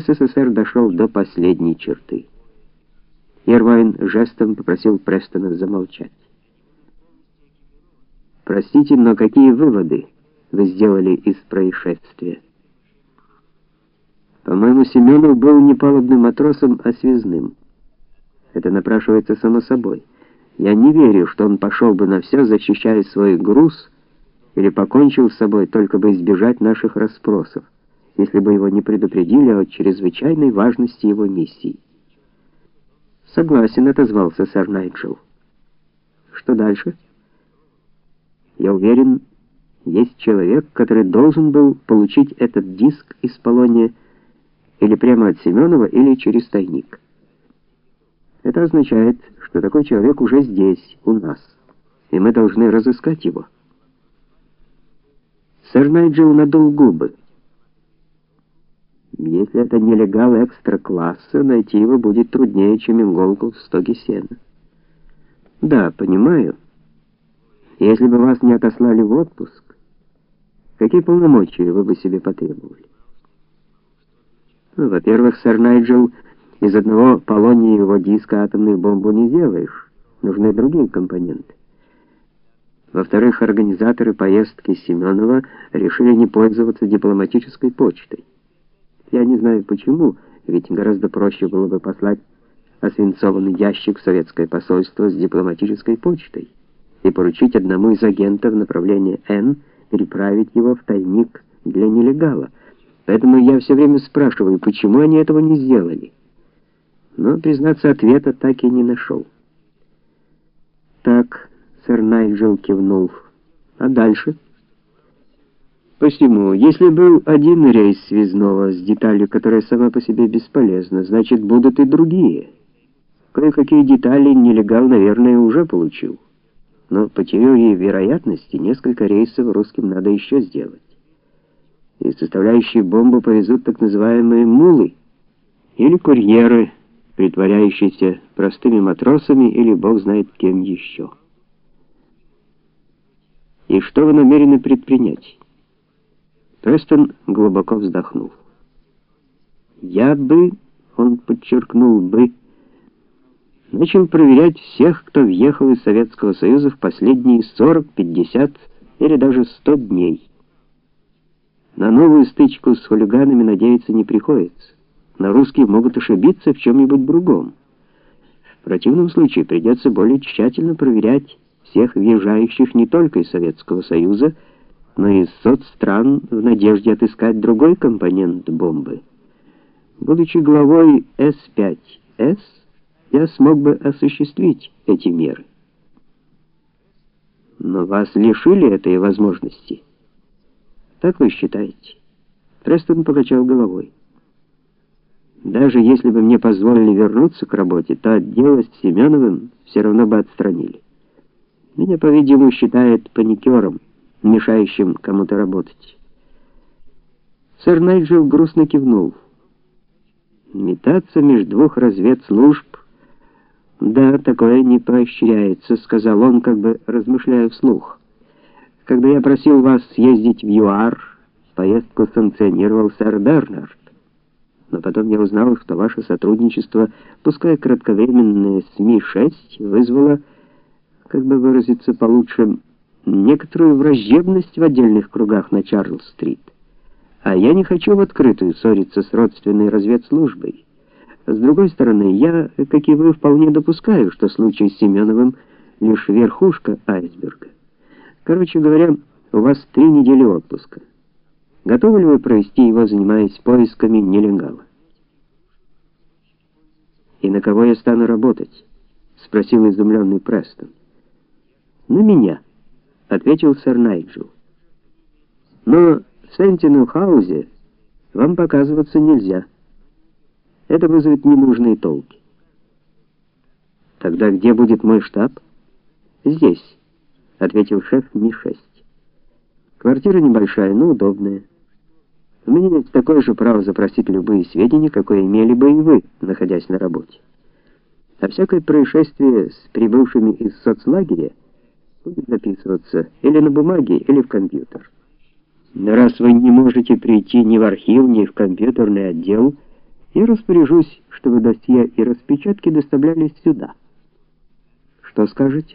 СССР дошел до последней черты. Ирвайн жестом попросил Престона замолчать. Простите, но какие выводы вы сделали из происшествия? По-моему, Семенов был не палубным матросом, а связным. Это напрашивается само собой. Я не верю, что он пошел бы на все, защищая свой груз, или покончил с собой, только бы избежать наших расспросов, если бы его не предупредили о чрезвычайной важности его миссии. Согласен, отозвался сэр Найджел. Что дальше? Я уверен, есть человек, который должен был получить этот диск из Полония или прямо от Семенова, или через тайник. Это означает, что такой человек уже здесь, у нас, и мы должны разыскать его. Сэр Найджел надул губы. Если это нелегал экстра-класса, найти его будет труднее, чем иголку в стоге сена. Да, понимаю. Если бы вас не отослали в отпуск, какие полномочия вы бы себе потребовали? Ну, во-первых, сэр Найджел, из одного полониевого диска атомную бомбу не сделаешь. Нужны другие компоненты. Во-вторых, организаторы поездки Семенова решили не пользоваться дипломатической почтой. Я не знаю почему, ведь гораздо проще было бы послать освинцованный ящик в советское посольство с дипломатической почтой и поручить одному из агентов направления Н переправить его в тайник для нелегала. Поэтому я все время спрашиваю, почему они этого не сделали. Но, признаться, ответа так и не нашел. Так, сэр Найджел кивнул. А дальше? Посему, если был один рейс связного с деталью, которая сама по себе бесполезна, значит, будут и другие. Кое-какие детали нелегал, наверное, уже получил. Но по теории вероятности несколько рейсов русским надо еще сделать и составляющие бомбу повезут так называемые мулы или курьеры, притворяющиеся простыми матросами или бог знает кем еще. И что вы намерены предпринять? Престон глубоко вздохнул. Я бы, он подчеркнул бы, начал проверять всех, кто въехал из Советского Союза в последние 40, 50 или даже 100 дней. На новую стычку с хулиганами надеяться не приходится. На русские могут ошибиться в чем-нибудь другом. В противном случае придется более тщательно проверять всех въезжающих не только из Советского Союза, но и из соцстран в надежде отыскать другой компонент бомбы. Будучи главой С5С, я смог бы осуществить эти меры. Но вас лишили этой возможности. Так вы считаете? Престон покачал головой. Даже если бы мне позволили вернуться к работе, то отдел с Семеновым все равно бы отстранили. Меня, по-видимому, считают паникером, мешающим кому-то работать. Сэр Найджел грустно кивнул. Метаться между двух разведслужб да, такое не поощряется, сказал он, как бы размышляя вслух. Когда я просил вас съездить в ЮАР, поездку санкционировал сэр Бернард. Но потом я узнал, что ваше сотрудничество, пускай кратковременное с Ми-6, вызвало, как бы выразиться получше, некоторую враждебность в отдельных кругах на Чарльз-стрит. А я не хочу в открытую ссориться с родственной разведслужбой. С другой стороны, я, как и вы, вполне допускаю, что случай с Семеновым лишь верхушка айсберга. Короче говоря, у вас три недели отпуска. Готовы ли вы провести его, занимаясь поисками нелегала? И на кого я стану работать? спросил изумленный Престон. На меня, ответил сэр Найджел. Но в Сентинел-хаузе вам показываться нельзя. Это вызовет ненужные толки. Тогда где будет мой штаб? Здесь ответил шеф Ми-6. Квартира небольшая, но удобная. У меня есть такое же право запросить любые сведения, какое имели бы и вы, находясь на работе. А всякое происшествие с прибывшими из соцлагеря будет записываться или на бумаге, или в компьютер. Но раз вы не можете прийти ни в архив, ни в компьютерный отдел, Я распоряжусь, чтобы досье и распечатки доставлялись сюда. Что скажете?